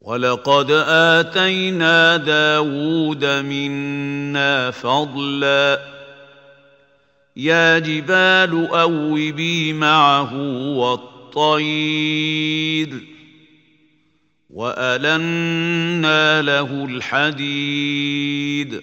ولقد اتينا داود منا فضلا يا جبال اوبي معه والطير والنا له الحديد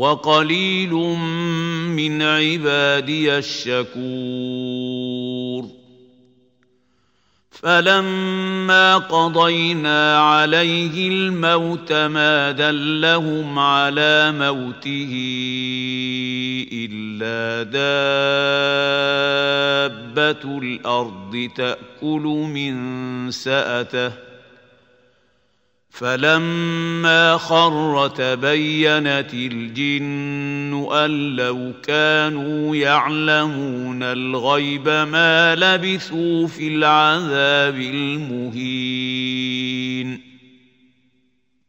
وقليل من عبادي الشكور. فلما قضينا عليه الموت ما دلهم على موته إلا دابة الأرض تأكل من سأته. فلما خر تبينت الجن ان لو كانوا يعلمون الغيب ما لبثوا في العذاب المهين